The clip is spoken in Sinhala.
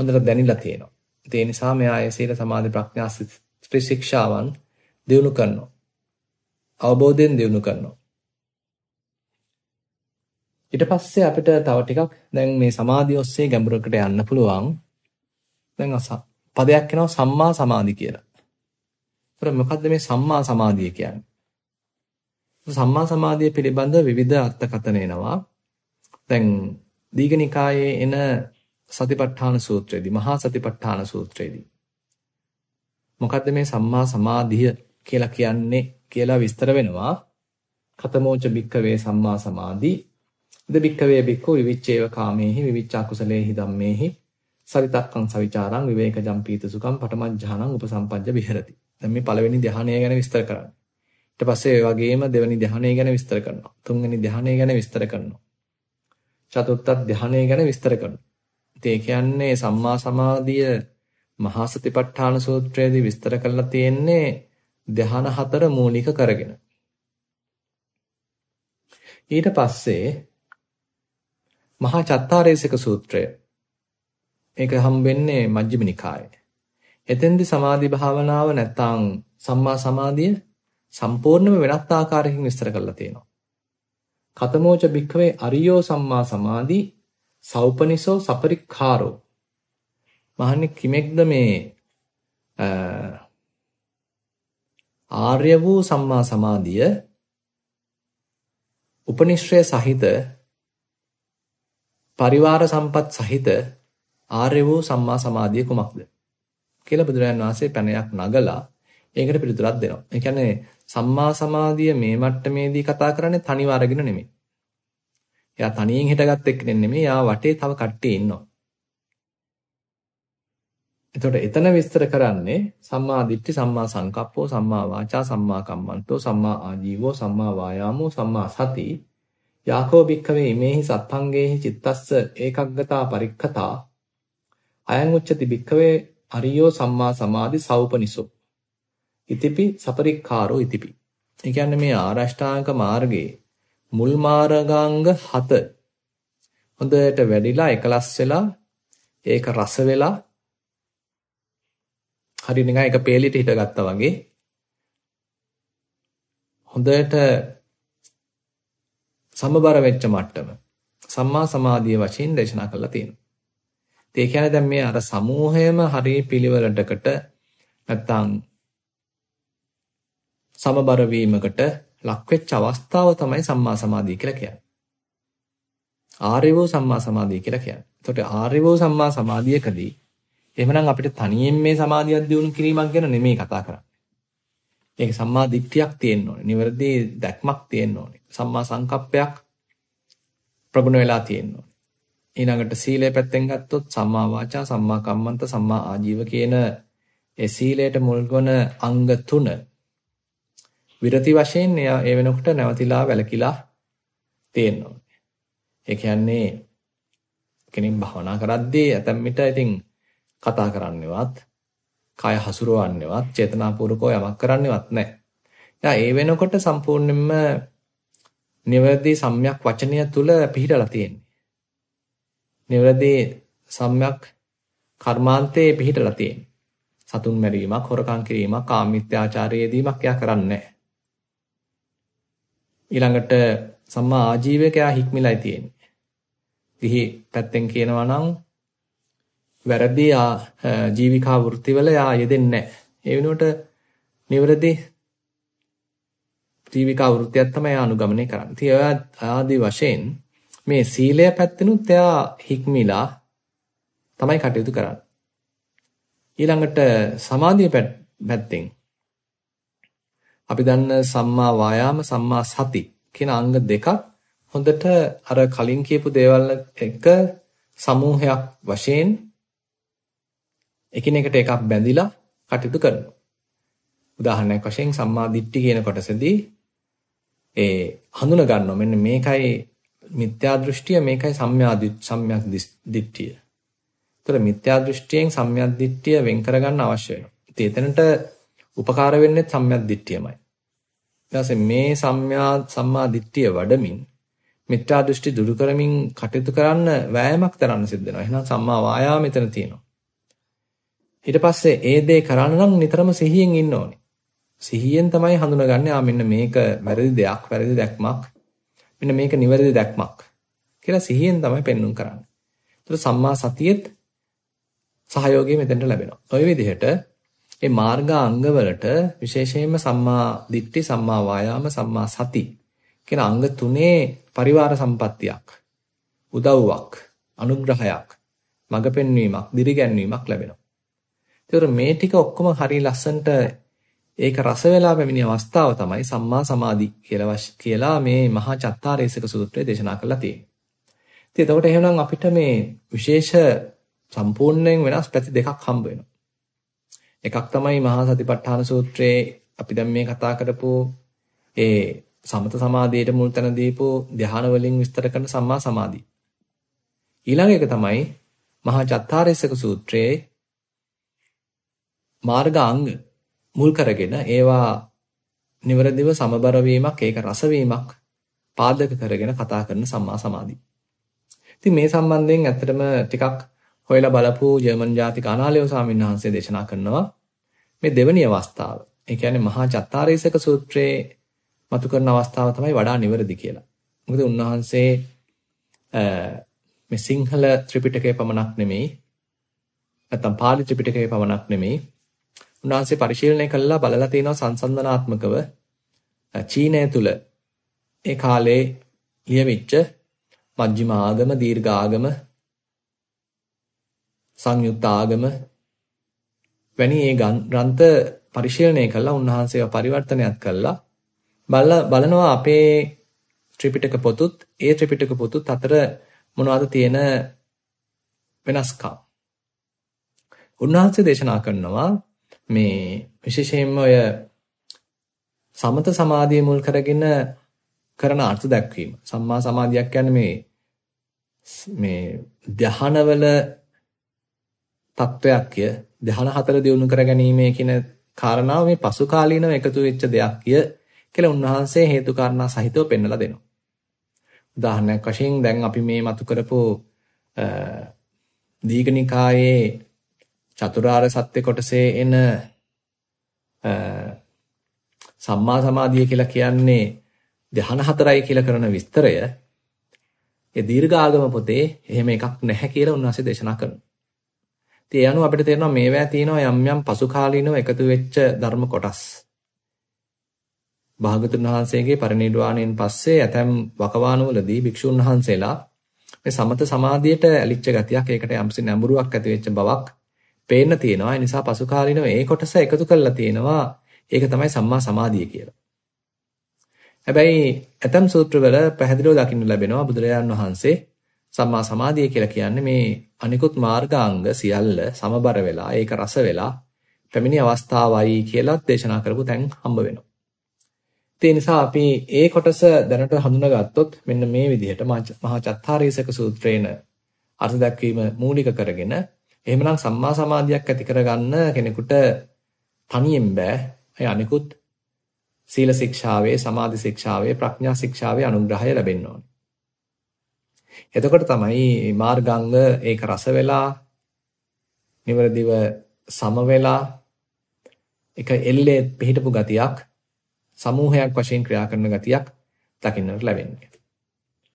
හොඳට දැනিলা තියෙනවා. ඒ නිසා මෙයා ඒ සීල සමාධි ප්‍රඥා ත්‍රිශික්ෂාවන් දියුණු කරනවා. අවබෝධයෙන් දියුණු කරනවා. ඊට පස්සේ අපිට තව ටිකක් දැන් මේ සමාධිය ඔස්සේ ගැඹුරකට යන්න පුළුවන්. දැන් පදයක් එනවා සම්මා සමාධි කියලා. ඒතර මොකද්ද මේ සම්මා සමාධිය කියන්නේ? සම්මා සමාධිය පිළිබඳ විවිධ අර්ථකථන එනවා. දැන් දීඝනිකායේ එන සතිපට්ඨාන සූත්‍රයේදී මහා සතිපට්ඨාන සූත්‍රයේදී මොකද්ද මේ සම්මා සමාධිය කියලා කියන්නේ කියලා විස්තර වෙනවා. කතමෝච භික්කවේ සම්මා සමාධි ද භික්කවේ භික්ඛු විවිච්ඡේව කාමේහි විවිච්ඡා කුසලේහි ධම්මේහි සවිතක්කං සවිචාරං විවේකජම් පීත සුඛං පඨමඥානං උපසම්පජ්ජ විහෙරති. දැන් මේ පළවෙනි ධ්‍යානය ගැන විස්තර කරන්නේ. ඊට පස්සේ ඒ වගේම දෙවෙනි ධ්‍යානය ගැන විස්තර කරනවා. තුන්වෙනි ධ්‍යානය ගැන විස්තර කරනවා. චතුර්ථ ධ්‍යානය ගැන විස්තර කරනවා. ඒ කියන්නේ සම්මා සමාධිය මහා සතිපට්ඨාන සූත්‍රයේදී විස්තර කරලා තියෙන්නේ ධ්‍යාන හතර මූලික කරගෙන. ඊට පස්සේ මහා චත්තාරේසක සූත්‍රය ඒක හම්බෙන්නේ මජ්ක්‍ධිම නිකායේ. එතෙන්දි සමාධි භාවනාව නැත්තම් සම්මා සමාධිය සම්පූර්ණයෙන්ම වෙනත් ආකාරයකින් විස්තර කරලා තියෙනවා. කතමෝච භික්ඛවේ අරියෝ සම්මා සමාධි සෞපනිසෝ සපරික්ඛාරෝ මහන්නේ කිමෙක්ද මේ ආර්ය වූ සම්මා සමාධිය උපනිශ්‍රය සහිත පරිවාර සම්පත් සහිත ආර්ය වූ සම්මා සමාධිය කුමක්ද කියලා බුදුරජාන් වහන්සේ පැනයක් නගලා ඒකට පිළිතුරක් දෙනවා. ඒ කියන්නේ සම්මා සමාධිය මේ මට්ටමේදී කතා කරන්නේ තනිව අරගෙන නෙමෙයි. එයා තනියෙන් හිටගත් එක්කෙනෙක් නෙමෙයි. එයා වටේ තව කට්ටිය ඉන්නවා. එතකොට එතන විස්තර කරන්නේ සම්මා දිට්ඨි සම්මා සංකප්පෝ සම්මා වාචා සම්මා කම්මන්තෝ සම්මා ආජීවෝ සම්මා වායාමෝ සම්මා සති යාකෝ භික්ඛවේ ඉමේහි සත්ංගේහි චිත්තස්ස ඒකග්ගතා පරික්ඛතා අයං උච්චති භික්ඛවේ අරියෝ සම්මා සමාධි සෞපනිසෝ ඉතිපි සපරික්ඛාරෝ ඉතිපි ඒ කියන්නේ මේ ආරෂ්ඨාංග මාර්ගයේ මුල් මාර්ගාංග 7 හොඳට වැඩිලා එකලස් වෙලා ඒක රස වෙලා හරි නිකන් එක පේලියට හිටගත්තා වගේ. හොඳට සමබර වෙච්ච මට්ටම. සම්මා සමාධිය වශයෙන් දේශනා කරලා තියෙනවා. ඒ කියන්නේ දැන් මේ අර සමූහයම හරි පිළිවෙලටකට නැත්තම් සමබර වීමකට ලක් වෙච්ච අවස්ථාව තමයි සම්මා සමාධිය කියලා කියන්නේ. ආර්ය වූ සම්මා සමාධිය කියලා කියන්නේ. එතකොට ආර්ය වූ සම්මා සමාධියකදී එහෙමනම් අපිට තනියෙන් මේ සමාධියක් දියුණු කිරීමක් ගැන නෙමෙයි කතා කරන්නේ. ඒක සම්මා දිට්ඨියක් තියෙන්න ඕනේ. නිවැරදි දැක්මක් තියෙන්න ඕනේ. සම්මා සංකප්පයක් ප්‍රගුණ වෙලා තියෙන්න ඕනේ. ඊළඟට සීලය පැත්තෙන් ගත්තොත් සම්මා වාචා, සම්මා කම්මන්ත, සම්මා ආජීව කියන ඒ සීලයට මුල්වන අංග තුන විරති වශයෙන් එයා ඒ වෙනකොට නැවතිලා වැලකිලා තියෙන්න ඕනේ. ඒ කියන්නේ කෙනෙක් භවනා කරද්දී ඇතැම් විට ඉතින් කතා කරන්නේවත්, කය හසුරවන්නේවත්, චේතනාපූර්වකව යමක් කරන්නේවත් නැහැ. එයා ඒ වෙනකොට සම්පූර්ණයෙන්ම නිවැරදි සම්‍යක් වචනය තුල පිහිටලා තියෙන්නේ. නිවැරදි සම්‍යක් කර්මාන්තයේ පිහිටලා තියෙන්නේ. සතුන් මැරීමක්, හොරකම් කිරීමක්, කාමීත්‍යාචාරයේදීමක් එයා කරන්නේ ඊළඟට සම්මා ආජීවක එයා හික්මිලායි තියෙන්නේ. ගිහි පැත්තෙන් කියනවා නම් වැරදි ජීවිකා වෘත්තිවල යා යෙදෙන්නේ නැහැ. ඒ වෙනුවට නිවැරදි ජීවිකා වෘත්තියක් තමයි අනුගමනය කරන්නේ. ඉතින් ආදී වශයෙන් මේ සීලය පැත්තෙනුත් එයා හික්මිලා තමයි කටයුතු කරන්නේ. ඊළඟට සමාධිය පැත්තෙන් අපි දන්න සම්මා වායාම සම්මා සති කියන අංග දෙකක් හොඳට අර කලින් කියපු දේවල් එක සමූහයක් වශයෙන් එකිනෙකට එකක් බැඳිලා කටයුතු කරනවා. උදාහරණයක් වශයෙන් සම්මා දිට්ඨි කියන කොටසදී ඒ හඳුන ගන්නවා මෙන්න මේකයි මිත්‍යා දෘෂ්ටිය මේකයි සම්‍යා සම්‍යක් දිට්ඨිය. ඒතර මිත්‍යා දෘෂ්ටියෙන් සම්‍යක් දිට්ඨිය වෙන් කරගන්න අවශ්‍ය වෙනවා. ඉතින් එතනට උපකාර වෙන්නේ සම්මියක් දිට්ඨියමයි. ඊට මේ සම්මා සම්මා දිට්ඨිය වඩමින් මිත්‍යා දෘෂ්ටි දුරු කරමින් කටයුතු කරන්න වෑයමක් දරන්න සිද්ධ වෙනවා. එහෙනම් සම්මා වායාම මෙතන තියෙනවා. ඊට පස්සේ ඒ දේ කරන්න නම් නිතරම සිහියෙන් ඉන්න ඕනේ. සිහියෙන් තමයි හඳුනගන්නේ ආ මෙන්න මේක වැරදි දෙයක්, වැරදි දැක්මක්. මෙන්න මේක නිවැරදි දැක්මක් කියලා සිහියෙන් තමයි පෙන්눔 කරන්නේ. ඒතර සම්මා සතියෙත් සහයෝගය මෙතෙන්ට ලැබෙනවා. ওই විදිහට මේ මාර්ගාංග වලට විශේෂයෙන්ම සම්මා දිට්ඨි, සම්මා වායාම, සම්මා සති කියන අංග තුනේ පරිවාර සම්පත්තියක්, උදව්වක්, අනුග්‍රහයක්, මඟ පෙන්වීමක්, දිරිගැන්වීමක් ලැබෙනවා. ඒතර මේ ටික ඔක්කොම හරි ලස්සනට ඒක රස වෙලා පැමිණි අවස්ථාව තමයි සම්මා සමාධි කියලා කියලා මේ මහා චත්තාරේසක සූත්‍රය දේශනා කරලා තියෙන්නේ. ඉතින් එතකොට එහෙනම් අපිට මේ විශේෂ සම්පූර්ණයෙන් වෙනස් පැති දෙකක් හම්බ වෙනවා. එකක් තමයි මහා සතිපට්ඨාන සූත්‍රයේ අපි දැන් මේ කතා කරපු ඒ සමත සමාධියට මුල් තැන දීපු ධ්‍යාන වලින් විස්තර කරන සම්මා සමාධිය. ඊළඟ එක තමයි මහා චත්තාරේසක සූත්‍රයේ මාර්ගාංග මුල් කරගෙන ඒවා නිවරදිව සමබර වීමක් ඒක රස වීමක් පාදක කරගෙන කතා කරන සම්මා සමාධිය. ඉතින් මේ සම්බන්ධයෙන් ඇත්තටම ටිකක් හොයලා බලපු ජර්මන් ජාතික අනාලයෝ ස්වාමීන් වහන්සේ දේශනා කරනවා මේ දෙවැනි අවස්ථාව. ඒ කියන්නේ මහා චත්තාරීසක සූත්‍රයේ මතු කරන අවස්ථාව තමයි වඩා නිවැරදි කියලා. මොකද උන්වහන්සේ මේ සිංහල ත්‍රිපිටකය පමණක් නෙමෙයි නැත්නම් පාලි ත්‍රිපිටකය පමණක් නෙමෙයි උන්වහන්සේ පරිශීලනය කළා බලලා තිනවා සංසන්දනාත්මකව චීනය තුල ඒ කාලේ ලියවිච්ච මජ්ක්‍ධිම ආගම දීර්ඝ ආගම සංයුක්ත ආගම වැනි ඒ ග්‍රන්ථ පරිශීලනය කළා උන්වහන්සේව පරිවර්තනයක් කළා බලලා බලනවා අපේ ත්‍රිපිටක පොතුත් ඒ ත්‍රිපිටක පොතුත් අතර මොනවද තියෙන වෙනස්කම් උන්වහන්සේ දේශනා කරනවා මේ විශේෂයෙන්ම ඔය සමත සමාධිය මුල් කරගෙන කරන අර්ථ දැක්වීම. සම්මා සමාධියක් කියන්නේ මේ මේ ධානවල තත්වයක්ය. ධාන හතර දියුණු කරගැනීමේ කියන කාරණාව මේ පසු කාලීනව එකතු වෙච්ච දෙයක්ය කියලා උන්වහන්සේ හේතු කාරණා සහිතව පෙන්වලා දෙනවා. උදාහරණයක් වශයෙන් දැන් අපි මේ මතු කරපු දීඝනිකායේ චතුරාර්ය සත්‍ය කොටසේ එන සම්මා සමාධිය කියලා කියන්නේ ධ්‍යාන හතරයි කියලා කරන විස්තරය ඒ දීර්ඝාගම පොතේ එහෙම එකක් නැහැ කියලා උන්වහන්සේ දේශනා කරනවා. ඉතින් ඒ අනුව අපිට තේරෙනවා මේවැය තියෙනවා යම් යම් පසු කාලීනව එකතු වෙච්ච ධර්ම කොටස්. භාගතුන් වහන්සේගේ පරිනිර්වාණයෙන් පස්සේ ඇතැම් වකවානුවලදී භික්ෂුන් වහන්සේලා මේ සමත සමාධියට ඇලිච්ච ගතියක් ඒකට යම්සි නැඹුරුවක් ඇති වෙච්ච බවක් පේන්න තියෙනවා. ඒ නිසා පසු කාලිනව ඒ කොටස එකතු කරලා තියෙනවා. ඒක තමයි සම්මා සමාධිය කියලා. හැබැයි ඇතම් සූත්‍රවල පැහැදිලිව දකින්න ලැබෙනවා බුදුරජාන් වහන්සේ සම්මා සමාධිය කියලා කියන්නේ මේ අනිකුත් මාර්ගාංග සියල්ල සමබර වෙලා ඒක රස වෙලා පැමිණි අවස්ථාවයි කියලා දේශනා කරපු තැන් හම්බ වෙනවා. ඒ නිසා අපි ඒ කොටස දැනට හඳුනාගත්තොත් මෙන්න මේ විදිහට මහා චත්තාරීසක සූත්‍රේන අර්ථ දක්වීම මූලික කරගෙන එහෙමනම් සම්මා සමාධියක් ඇති කරගන්න කෙනෙකුට තනියෙන් බෑ. ඒ අනිකුත් සීල ශික්ෂාවේ, සමාධි ශික්ෂාවේ, ප්‍රඥා ශික්ෂාවේ අනුග්‍රහය ලැබෙන්න ඕනේ. එතකොට තමයි මාර්ගාංග ඒක රස වෙලා නිවරදිව සම වෙලා එක එල්ලේ පිහිටපු ගතියක් සමූහයක් වශයෙන් ක්‍රියා කරන ගතියක් දකින්නට ලැබෙන්නේ.